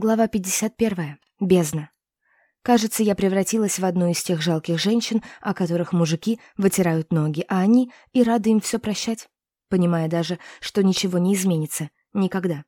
Глава 51. Бездна. Кажется, я превратилась в одну из тех жалких женщин, о которых мужики вытирают ноги, а они и рады им все прощать, понимая даже, что ничего не изменится. Никогда.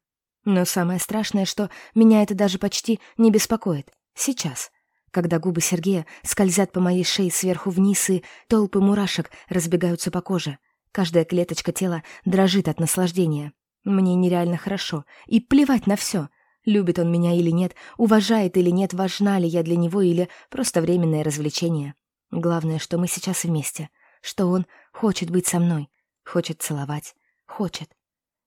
Но самое страшное, что меня это даже почти не беспокоит. Сейчас. Когда губы Сергея скользят по моей шее сверху вниз, и толпы мурашек разбегаются по коже. Каждая клеточка тела дрожит от наслаждения. Мне нереально хорошо. И плевать на все — Любит он меня или нет, уважает или нет, важна ли я для него или просто временное развлечение. Главное, что мы сейчас вместе, что он хочет быть со мной, хочет целовать, хочет.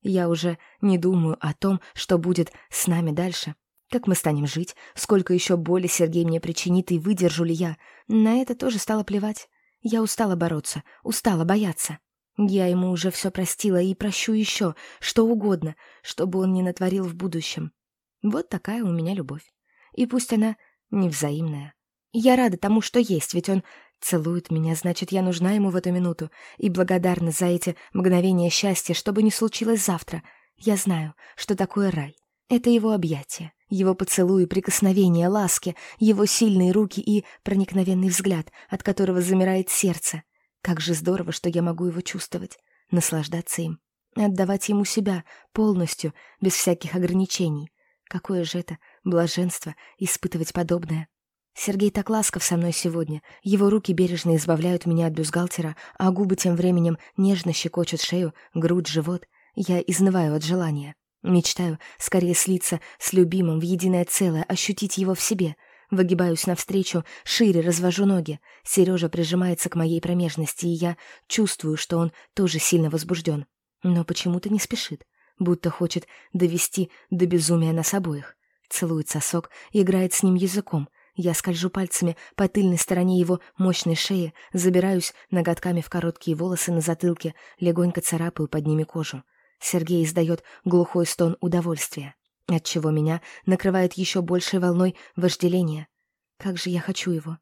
Я уже не думаю о том, что будет с нами дальше, как мы станем жить, сколько еще боли Сергей мне причинит и выдержу ли я. На это тоже стало плевать. Я устала бороться, устала бояться. Я ему уже все простила и прощу еще, что угодно, чтобы он не натворил в будущем. Вот такая у меня любовь. И пусть она невзаимная. Я рада тому, что есть, ведь он целует меня, значит, я нужна ему в эту минуту и благодарна за эти мгновения счастья, что бы ни случилось завтра. Я знаю, что такое рай. Это его объятия, его поцелуи, прикосновения, ласки, его сильные руки и проникновенный взгляд, от которого замирает сердце. Как же здорово, что я могу его чувствовать, наслаждаться им, отдавать ему себя полностью, без всяких ограничений. Какое же это блаженство испытывать подобное. Сергей так ласков со мной сегодня. Его руки бережно избавляют меня от бюстгальтера, а губы тем временем нежно щекочут шею, грудь, живот. Я изнываю от желания. Мечтаю скорее слиться с любимым в единое целое, ощутить его в себе. Выгибаюсь навстречу, шире развожу ноги. Сережа прижимается к моей промежности, и я чувствую, что он тоже сильно возбужден. Но почему-то не спешит будто хочет довести до безумия нас обоих. Целует сосок, играет с ним языком. Я скольжу пальцами по тыльной стороне его мощной шеи, забираюсь ноготками в короткие волосы на затылке, легонько царапаю под ними кожу. Сергей издает глухой стон удовольствия, отчего меня накрывает еще большей волной вожделения. Как же я хочу его!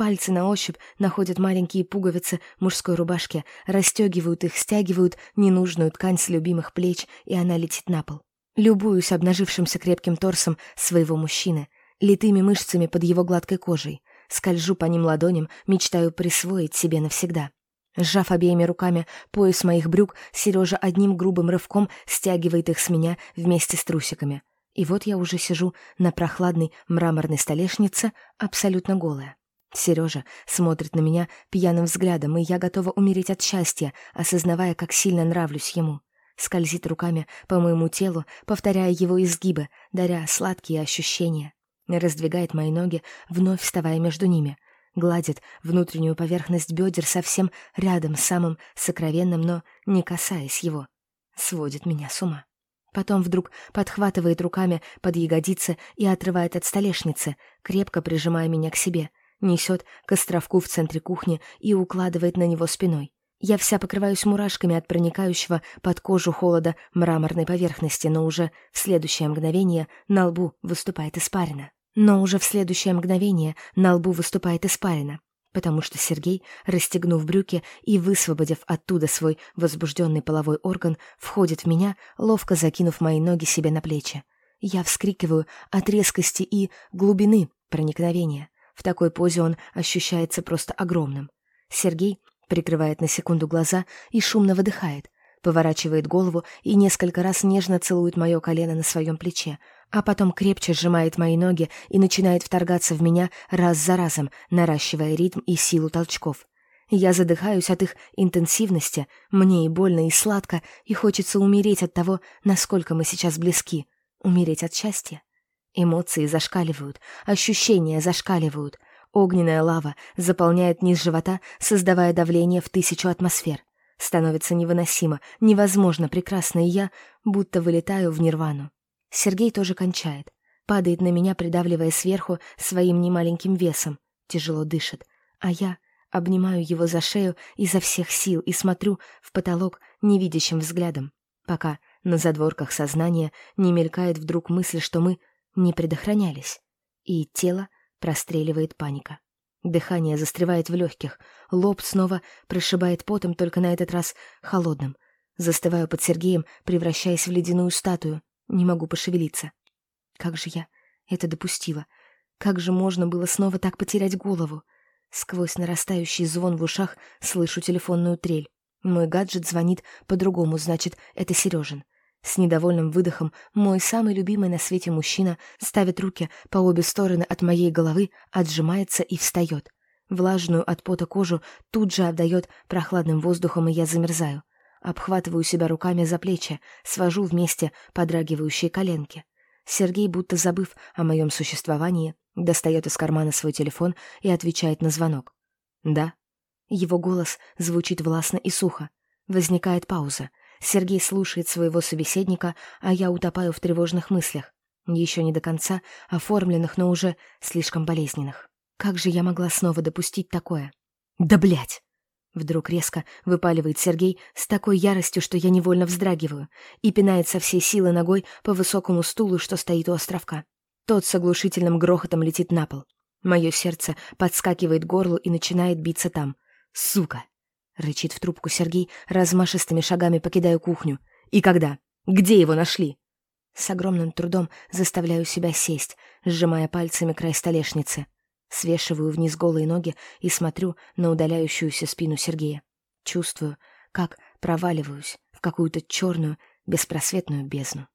Пальцы на ощупь находят маленькие пуговицы мужской рубашки, расстегивают их, стягивают ненужную ткань с любимых плеч, и она летит на пол. Любуюсь обнажившимся крепким торсом своего мужчины, литыми мышцами под его гладкой кожей. Скольжу по ним ладоням, мечтаю присвоить себе навсегда. Сжав обеими руками пояс моих брюк, Сережа одним грубым рывком стягивает их с меня вместе с трусиками. И вот я уже сижу на прохладной мраморной столешнице, абсолютно голая. Сережа смотрит на меня пьяным взглядом, и я готова умереть от счастья, осознавая, как сильно нравлюсь ему. Скользит руками по моему телу, повторяя его изгибы, даря сладкие ощущения. Раздвигает мои ноги, вновь вставая между ними. Гладит внутреннюю поверхность бедер совсем рядом с самым сокровенным, но не касаясь его. Сводит меня с ума. Потом вдруг подхватывает руками под ягодицы и отрывает от столешницы, крепко прижимая меня к себе — несет к островку в центре кухни и укладывает на него спиной. Я вся покрываюсь мурашками от проникающего под кожу холода мраморной поверхности, но уже в следующее мгновение на лбу выступает испарина. Но уже в следующее мгновение на лбу выступает испарина, потому что Сергей, расстегнув брюки и высвободив оттуда свой возбужденный половой орган, входит в меня, ловко закинув мои ноги себе на плечи. Я вскрикиваю от резкости и глубины проникновения. В такой позе он ощущается просто огромным. Сергей прикрывает на секунду глаза и шумно выдыхает, поворачивает голову и несколько раз нежно целует мое колено на своем плече, а потом крепче сжимает мои ноги и начинает вторгаться в меня раз за разом, наращивая ритм и силу толчков. Я задыхаюсь от их интенсивности, мне и больно, и сладко, и хочется умереть от того, насколько мы сейчас близки. Умереть от счастья. Эмоции зашкаливают, ощущения зашкаливают. Огненная лава заполняет низ живота, создавая давление в тысячу атмосфер. Становится невыносимо, невозможно прекрасно, и я будто вылетаю в нирвану. Сергей тоже кончает. Падает на меня, придавливая сверху своим немаленьким весом. Тяжело дышит. А я обнимаю его за шею изо всех сил и смотрю в потолок невидящим взглядом, пока на задворках сознания не мелькает вдруг мысль, что мы не предохранялись, и тело простреливает паника. Дыхание застревает в легких, лоб снова прошибает потом, только на этот раз холодным. Застываю под Сергеем, превращаясь в ледяную статую, не могу пошевелиться. Как же я это допустила. Как же можно было снова так потерять голову? Сквозь нарастающий звон в ушах слышу телефонную трель. Мой гаджет звонит по-другому, значит, это Сережин. С недовольным выдохом мой самый любимый на свете мужчина ставит руки по обе стороны от моей головы, отжимается и встает. Влажную от пота кожу тут же обдает прохладным воздухом, и я замерзаю. Обхватываю себя руками за плечи, свожу вместе подрагивающие коленки. Сергей, будто забыв о моем существовании, достает из кармана свой телефон и отвечает на звонок. «Да». Его голос звучит властно и сухо. Возникает пауза. Сергей слушает своего собеседника, а я утопаю в тревожных мыслях. Еще не до конца оформленных, но уже слишком болезненных. Как же я могла снова допустить такое? Да блять! Вдруг резко выпаливает Сергей с такой яростью, что я невольно вздрагиваю, и пинает со всей силы ногой по высокому стулу, что стоит у островка. Тот с оглушительным грохотом летит на пол. Мое сердце подскакивает к горлу и начинает биться там. «Сука!» — рычит в трубку Сергей, размашистыми шагами покидая кухню. «И когда? Где его нашли?» С огромным трудом заставляю себя сесть, сжимая пальцами край столешницы. Свешиваю вниз голые ноги и смотрю на удаляющуюся спину Сергея. Чувствую, как проваливаюсь в какую-то черную, беспросветную бездну.